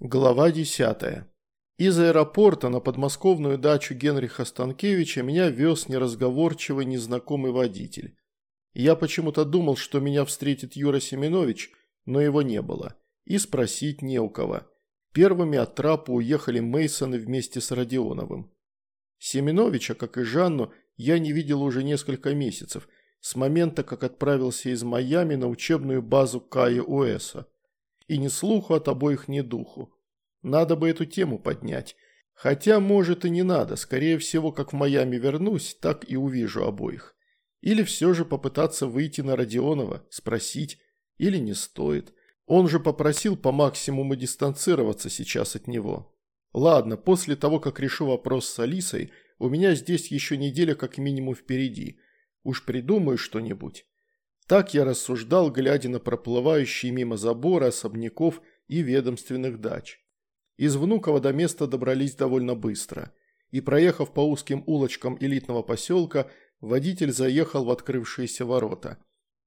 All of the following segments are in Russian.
Глава 10. Из аэропорта на подмосковную дачу Генриха Станкевича меня вез неразговорчивый незнакомый водитель. Я почему-то думал, что меня встретит Юра Семенович, но его не было. И спросить не у кого. Первыми от трапа уехали Мейсоны вместе с Родионовым. Семеновича, как и Жанну, я не видел уже несколько месяцев, с момента, как отправился из Майами на учебную базу Кая Уэса. И ни слуху от обоих, ни духу. Надо бы эту тему поднять. Хотя, может, и не надо. Скорее всего, как в Майами вернусь, так и увижу обоих. Или все же попытаться выйти на Родионова, спросить, или не стоит. Он же попросил по максимуму дистанцироваться сейчас от него. Ладно, после того, как решу вопрос с Алисой, у меня здесь еще неделя как минимум впереди. Уж придумаю что-нибудь. Так я рассуждал, глядя на проплывающие мимо забора особняков и ведомственных дач. Из Внуково до места добрались довольно быстро. И проехав по узким улочкам элитного поселка, водитель заехал в открывшиеся ворота.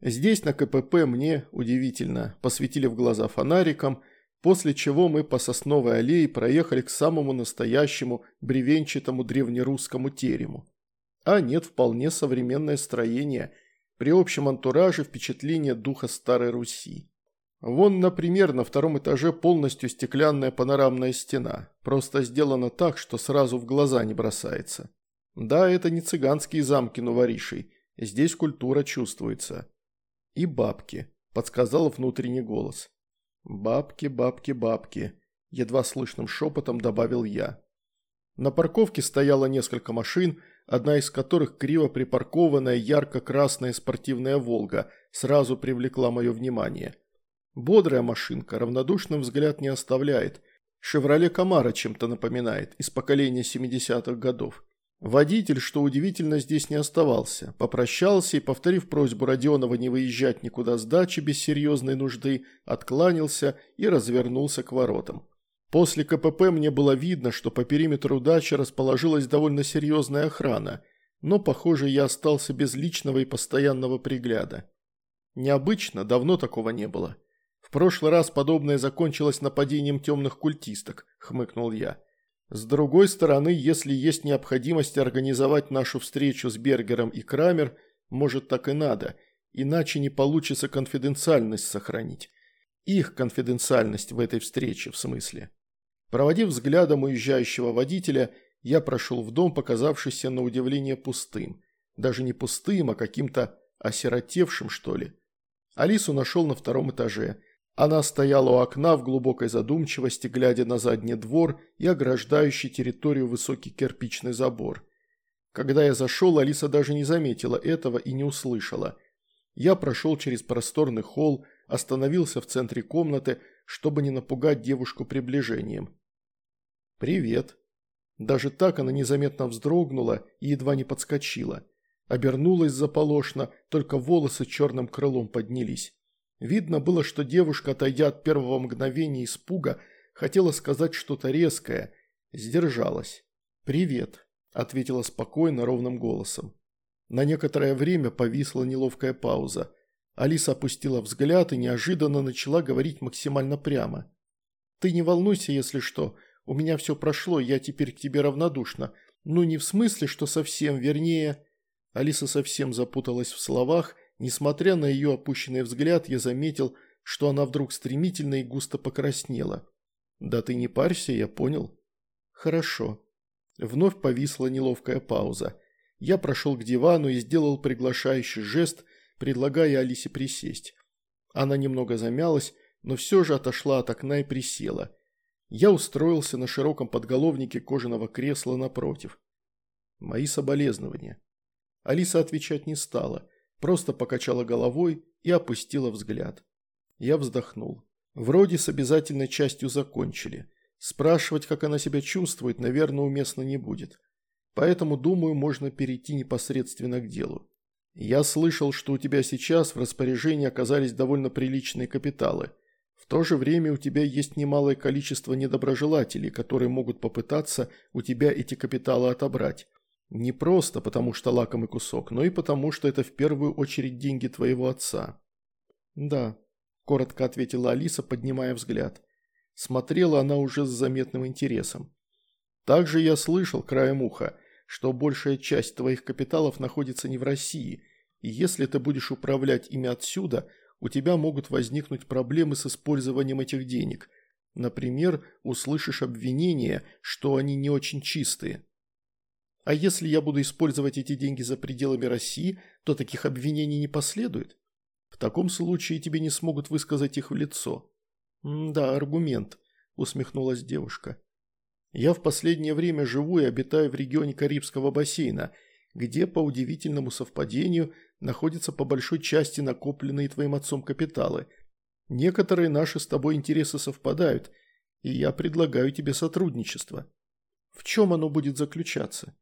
Здесь на КПП мне, удивительно, посветили в глаза фонариком, после чего мы по Сосновой аллее проехали к самому настоящему бревенчатому древнерусскому терему. А нет, вполне современное строение – при общем антураже впечатление духа Старой Руси. Вон, например, на втором этаже полностью стеклянная панорамная стена, просто сделана так, что сразу в глаза не бросается. Да, это не цыганские замки новоришей, здесь культура чувствуется. И бабки, подсказал внутренний голос. Бабки, бабки, бабки, едва слышным шепотом добавил я. На парковке стояло несколько машин, одна из которых криво припаркованная ярко-красная спортивная «Волга» сразу привлекла мое внимание. Бодрая машинка, равнодушным взгляд не оставляет. «Шевроле Камара» чем-то напоминает, из поколения 70-х годов. Водитель, что удивительно, здесь не оставался. Попрощался и, повторив просьбу Родионова не выезжать никуда с дачи без серьезной нужды, откланялся и развернулся к воротам. После КПП мне было видно, что по периметру дачи расположилась довольно серьезная охрана, но, похоже, я остался без личного и постоянного пригляда. Необычно, давно такого не было. В прошлый раз подобное закончилось нападением темных культисток, хмыкнул я. С другой стороны, если есть необходимость организовать нашу встречу с Бергером и Крамер, может так и надо, иначе не получится конфиденциальность сохранить. Их конфиденциальность в этой встрече, в смысле. Проводив взглядом уезжающего водителя, я прошел в дом, показавшийся на удивление пустым. Даже не пустым, а каким-то осиротевшим, что ли. Алису нашел на втором этаже. Она стояла у окна в глубокой задумчивости, глядя на задний двор и ограждающий территорию высокий кирпичный забор. Когда я зашел, Алиса даже не заметила этого и не услышала. Я прошел через просторный холл, остановился в центре комнаты, чтобы не напугать девушку приближением. «Привет». Даже так она незаметно вздрогнула и едва не подскочила. Обернулась заполошно, только волосы черным крылом поднялись. Видно было, что девушка, отойдя от первого мгновения испуга, хотела сказать что-то резкое. Сдержалась. «Привет», – ответила спокойно, ровным голосом. На некоторое время повисла неловкая пауза. Алиса опустила взгляд и неожиданно начала говорить максимально прямо. «Ты не волнуйся, если что. У меня все прошло, я теперь к тебе равнодушна. Ну, не в смысле, что совсем, вернее...» Алиса совсем запуталась в словах. Несмотря на ее опущенный взгляд, я заметил, что она вдруг стремительно и густо покраснела. «Да ты не парься, я понял». «Хорошо». Вновь повисла неловкая пауза. Я прошел к дивану и сделал приглашающий жест – предлагая Алисе присесть. Она немного замялась, но все же отошла от окна и присела. Я устроился на широком подголовнике кожаного кресла напротив. Мои соболезнования. Алиса отвечать не стала, просто покачала головой и опустила взгляд. Я вздохнул. Вроде с обязательной частью закончили. Спрашивать, как она себя чувствует, наверное, уместно не будет. Поэтому, думаю, можно перейти непосредственно к делу. Я слышал, что у тебя сейчас в распоряжении оказались довольно приличные капиталы. В то же время у тебя есть немалое количество недоброжелателей, которые могут попытаться у тебя эти капиталы отобрать. Не просто потому, что лакомый кусок, но и потому, что это в первую очередь деньги твоего отца». «Да», – коротко ответила Алиса, поднимая взгляд. Смотрела она уже с заметным интересом. Также я слышал краем уха, что большая часть твоих капиталов находится не в России, и если ты будешь управлять ими отсюда, у тебя могут возникнуть проблемы с использованием этих денег. Например, услышишь обвинения, что они не очень чистые. А если я буду использовать эти деньги за пределами России, то таких обвинений не последует. В таком случае тебе не смогут высказать их в лицо. «Да, аргумент», – усмехнулась девушка. «Я в последнее время живу и обитаю в регионе Карибского бассейна, где, по удивительному совпадению, находятся по большой части накопленные твоим отцом капиталы. Некоторые наши с тобой интересы совпадают, и я предлагаю тебе сотрудничество. В чем оно будет заключаться?»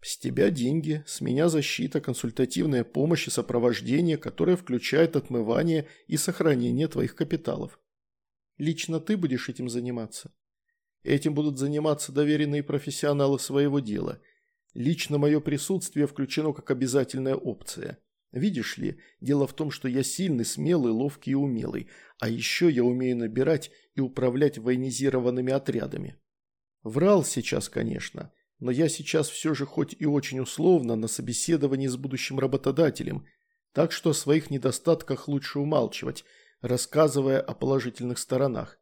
С тебя деньги, с меня защита, консультативная помощь и сопровождение, которое включает отмывание и сохранение твоих капиталов. Лично ты будешь этим заниматься. Этим будут заниматься доверенные профессионалы своего дела. Лично мое присутствие включено как обязательная опция. Видишь ли, дело в том, что я сильный, смелый, ловкий и умелый, а еще я умею набирать и управлять военизированными отрядами. Врал сейчас, конечно, но я сейчас все же хоть и очень условно на собеседовании с будущим работодателем, так что о своих недостатках лучше умалчивать, рассказывая о положительных сторонах.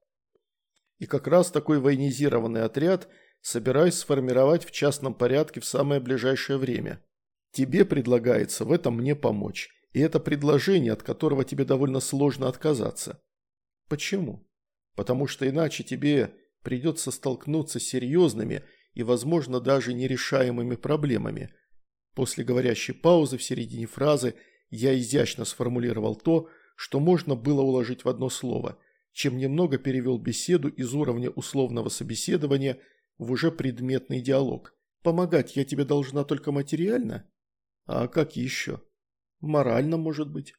И как раз такой военизированный отряд собираюсь сформировать в частном порядке в самое ближайшее время. Тебе предлагается в этом мне помочь, и это предложение, от которого тебе довольно сложно отказаться. Почему? Потому что иначе тебе придется столкнуться с серьезными и, возможно, даже нерешаемыми проблемами. После говорящей паузы в середине фразы я изящно сформулировал то, что можно было уложить в одно слово, чем немного перевел беседу из уровня условного собеседования в уже предметный диалог. Помогать я тебе должна только материально? А как еще? Морально, может быть.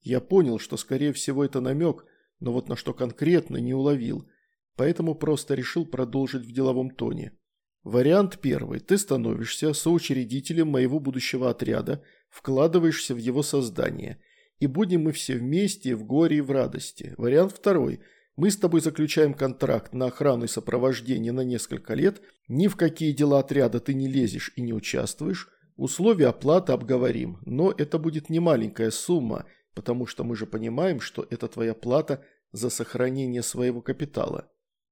Я понял, что, скорее всего, это намек, но вот на что конкретно не уловил, поэтому просто решил продолжить в деловом тоне. Вариант первый. Ты становишься соучредителем моего будущего отряда, вкладываешься в его создание. И будем мы все вместе в горе и в радости. Вариант второй. Мы с тобой заключаем контракт на охрану и сопровождение на несколько лет. Ни в какие дела отряда ты не лезешь и не участвуешь. Условия оплаты обговорим, но это будет не маленькая сумма, потому что мы же понимаем, что это твоя плата за сохранение своего капитала.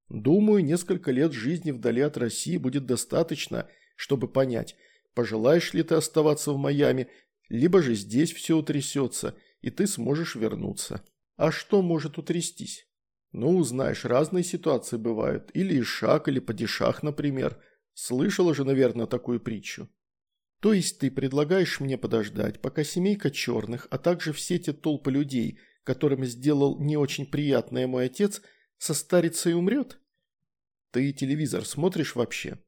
Думаю, несколько лет жизни вдали от России будет достаточно, чтобы понять, пожелаешь ли ты оставаться в Майами, либо же здесь все утрясется, и ты сможешь вернуться. А что может утрястись? Ну, знаешь, разные ситуации бывают. Или ишак, или падишах, например. Слышала же, наверное, такую притчу. То есть ты предлагаешь мне подождать, пока семейка черных, а также все те толпы людей, которым сделал не очень приятное мой отец – Состарится и умрет? Ты телевизор смотришь вообще?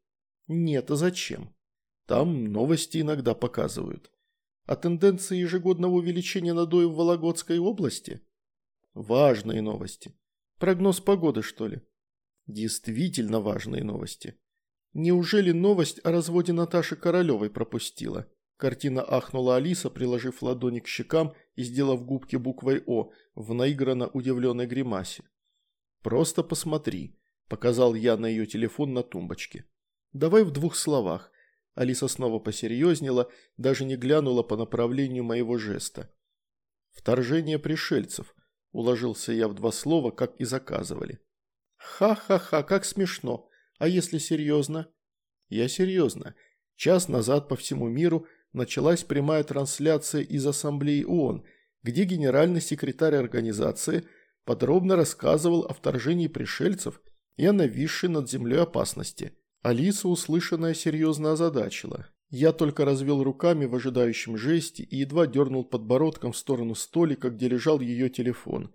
Нет, а зачем? Там новости иногда показывают. О тенденции ежегодного увеличения надоя в Вологодской области? Важные новости. Прогноз погоды, что ли? Действительно важные новости. Неужели новость о разводе Наташи Королевой пропустила? Картина ахнула Алиса, приложив ладони к щекам и сделав губки буквой «О» в наигранно удивленной гримасе. «Просто посмотри», – показал я на ее телефон на тумбочке. «Давай в двух словах». Алиса снова посерьезнела, даже не глянула по направлению моего жеста. «Вторжение пришельцев», – уложился я в два слова, как и заказывали. «Ха-ха-ха, как смешно. А если серьезно?» «Я серьезно. Час назад по всему миру началась прямая трансляция из Ассамблеи ООН, где генеральный секретарь организации – подробно рассказывал о вторжении пришельцев и о нависшей над землей опасности. Алиса услышанное серьезно озадачила. Я только развел руками в ожидающем жесте и едва дернул подбородком в сторону столика, где лежал ее телефон.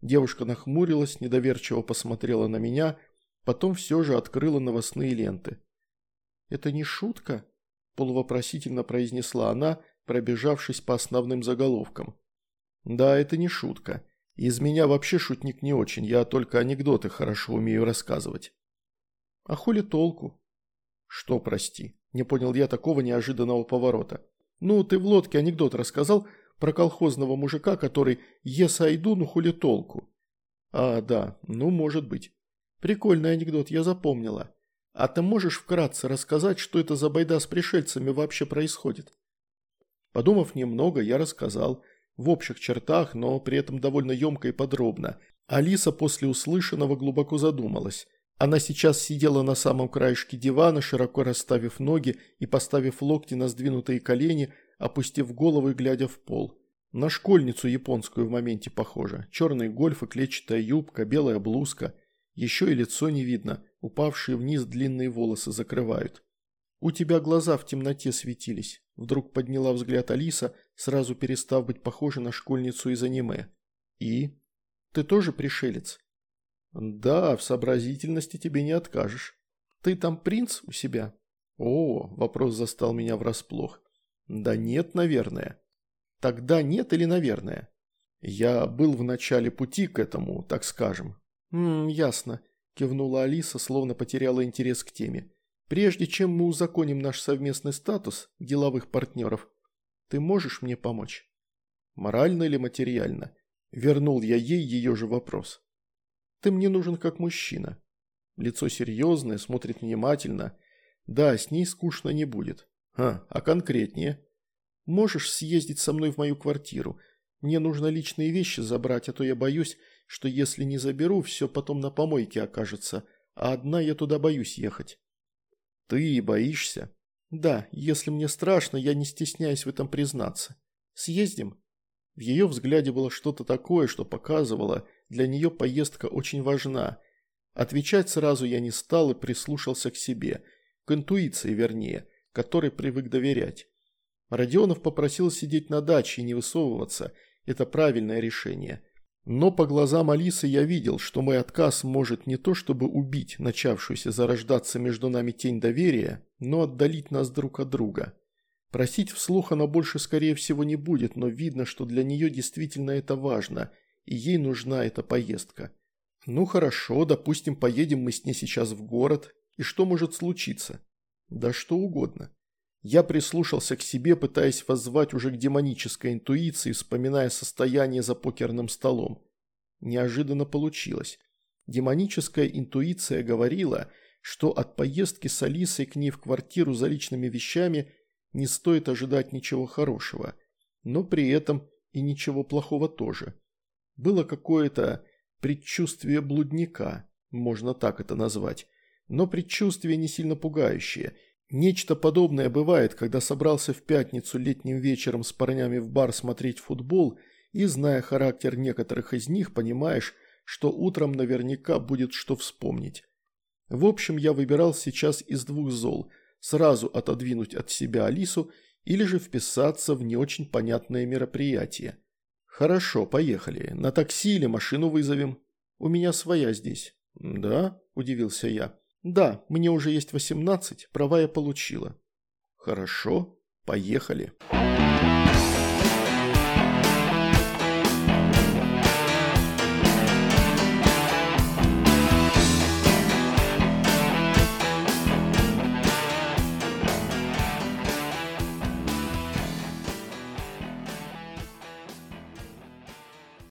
Девушка нахмурилась, недоверчиво посмотрела на меня, потом все же открыла новостные ленты. «Это не шутка?» – полувопросительно произнесла она, пробежавшись по основным заголовкам. «Да, это не шутка. Из меня вообще шутник не очень, я только анекдоты хорошо умею рассказывать. А хули толку? Что, прости? Не понял я такого неожиданного поворота. Ну, ты в лодке анекдот рассказал про колхозного мужика, который «Ес айду, ну хули толку?» А, да, ну, может быть. Прикольный анекдот, я запомнила. А ты можешь вкратце рассказать, что это за байда с пришельцами вообще происходит? Подумав немного, я рассказал. В общих чертах, но при этом довольно емко и подробно. Алиса после услышанного глубоко задумалась. Она сейчас сидела на самом краешке дивана, широко расставив ноги и поставив локти на сдвинутые колени, опустив голову и глядя в пол. На школьницу японскую в моменте похожа. Черный гольф клетчатая юбка, белая блузка. Еще и лицо не видно, упавшие вниз длинные волосы закрывают. «У тебя глаза в темноте светились», – вдруг подняла взгляд Алиса, сразу перестав быть похожей на школьницу из аниме. «И? Ты тоже пришелец?» «Да, в сообразительности тебе не откажешь. Ты там принц у себя?» «О, вопрос застал меня врасплох. Да нет, наверное». «Тогда нет или наверное?» «Я был в начале пути к этому, так скажем». «Ммм, ясно», – кивнула Алиса, словно потеряла интерес к теме. Прежде чем мы узаконим наш совместный статус деловых партнеров, ты можешь мне помочь? Морально или материально? Вернул я ей ее же вопрос. Ты мне нужен как мужчина. Лицо серьезное, смотрит внимательно. Да, с ней скучно не будет. А, а конкретнее? Можешь съездить со мной в мою квартиру. Мне нужно личные вещи забрать, а то я боюсь, что если не заберу, все потом на помойке окажется, а одна я туда боюсь ехать. «Ты боишься?» «Да, если мне страшно, я не стесняюсь в этом признаться. Съездим?» В ее взгляде было что-то такое, что показывало, для нее поездка очень важна. Отвечать сразу я не стал и прислушался к себе, к интуиции вернее, которой привык доверять. Родионов попросил сидеть на даче и не высовываться, это правильное решение. Но по глазам Алисы я видел, что мой отказ может не то чтобы убить начавшуюся зарождаться между нами тень доверия, но отдалить нас друг от друга. Просить вслух она больше скорее всего не будет, но видно, что для нее действительно это важно, и ей нужна эта поездка. Ну хорошо, допустим, поедем мы с ней сейчас в город, и что может случиться? Да что угодно. Я прислушался к себе, пытаясь воззвать уже к демонической интуиции, вспоминая состояние за покерным столом. Неожиданно получилось. Демоническая интуиция говорила, что от поездки с Алисой к ней в квартиру за личными вещами не стоит ожидать ничего хорошего. Но при этом и ничего плохого тоже. Было какое-то предчувствие блудника, можно так это назвать. Но предчувствие не сильно пугающее – Нечто подобное бывает, когда собрался в пятницу летним вечером с парнями в бар смотреть футбол и, зная характер некоторых из них, понимаешь, что утром наверняка будет что вспомнить. В общем, я выбирал сейчас из двух зол – сразу отодвинуть от себя Алису или же вписаться в не очень понятное мероприятие. «Хорошо, поехали. На такси или машину вызовем. У меня своя здесь». «Да?» – удивился я. «Да, мне уже есть 18, права я получила». «Хорошо, поехали».